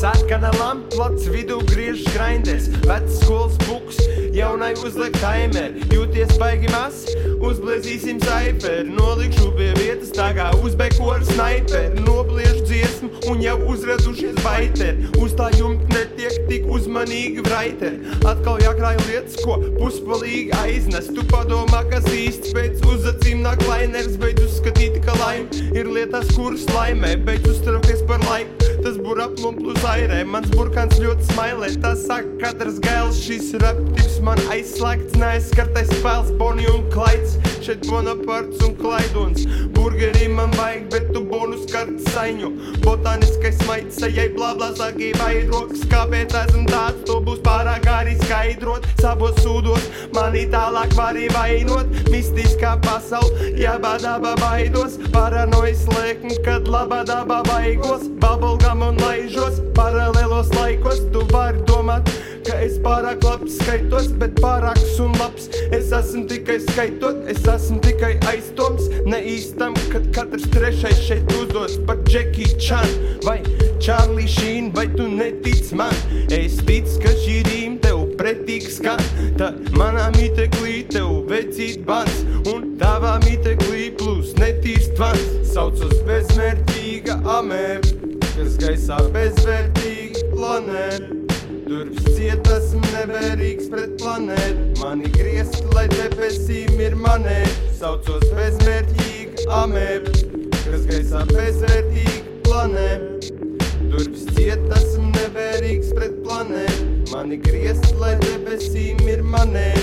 Sarkana lampa plats vidū griež grinders Vecs skolas buks, jaunai uzliek timer Jūties baigi mas, uzblēzīsim saifer Nolikšu pie vietas tā kā uzbeko ar sniper Nobliež dziesmu un jau uzradušies baiter Uz tā jumta netiek tik uzmanīgi vraiter Atkal jākrāj lietas, ko puspalīgi aiznes. Tu padomā, kas īsts pēc uzacīm nāk lainers Beidz uzskatīt, ka laime ir lietas, kuras laimē. Beidz uztraukties par laiku Tas burapnum plus airē, mans burkāns ļoti smailē. Tas saka, katrs gēls šis raptips man aizslēgts Neaizskartais spēles Bonnie un Klaids Šeit Bonaparts un Klaidons Sajai blā blā saki vairoks Kāpēc esmu tāds, to būs pārāk arī skaidrot Savos sūdos, mani tālāk var vainot. Mistiskā pasaule, jebā daba baidos Paranojas lēkni, kad laba daba vaigos. Bubblegum un laižos pārāk labs skaitos Bet pārāks un labs Es esmu tikai skaitot, es esmu tikai aiztoms Neīstam, kad katrs trešais šeit uzdos par Jackie Chan Vai Charlie Sheen, vai tu netic man? Es ticu, ka šī rīma tev pretīgi skan. Tad manā miteklī tev vecīt bans Un tavā miteklī plus netīrs tvans. Saucos bezmērķīga amēba Kas gaisā bezvērtīgi planēta Durvis ciet, esmu nevērīgs pret planētu. Mani griezti, lai debesīm ir manēta Saucos bezmērķīga amēba Kas gaisā bezvērtīgi planēta Durvis ciet, esmu nevērīgs pret planētu Mani griezti, lai debesīm ir manēta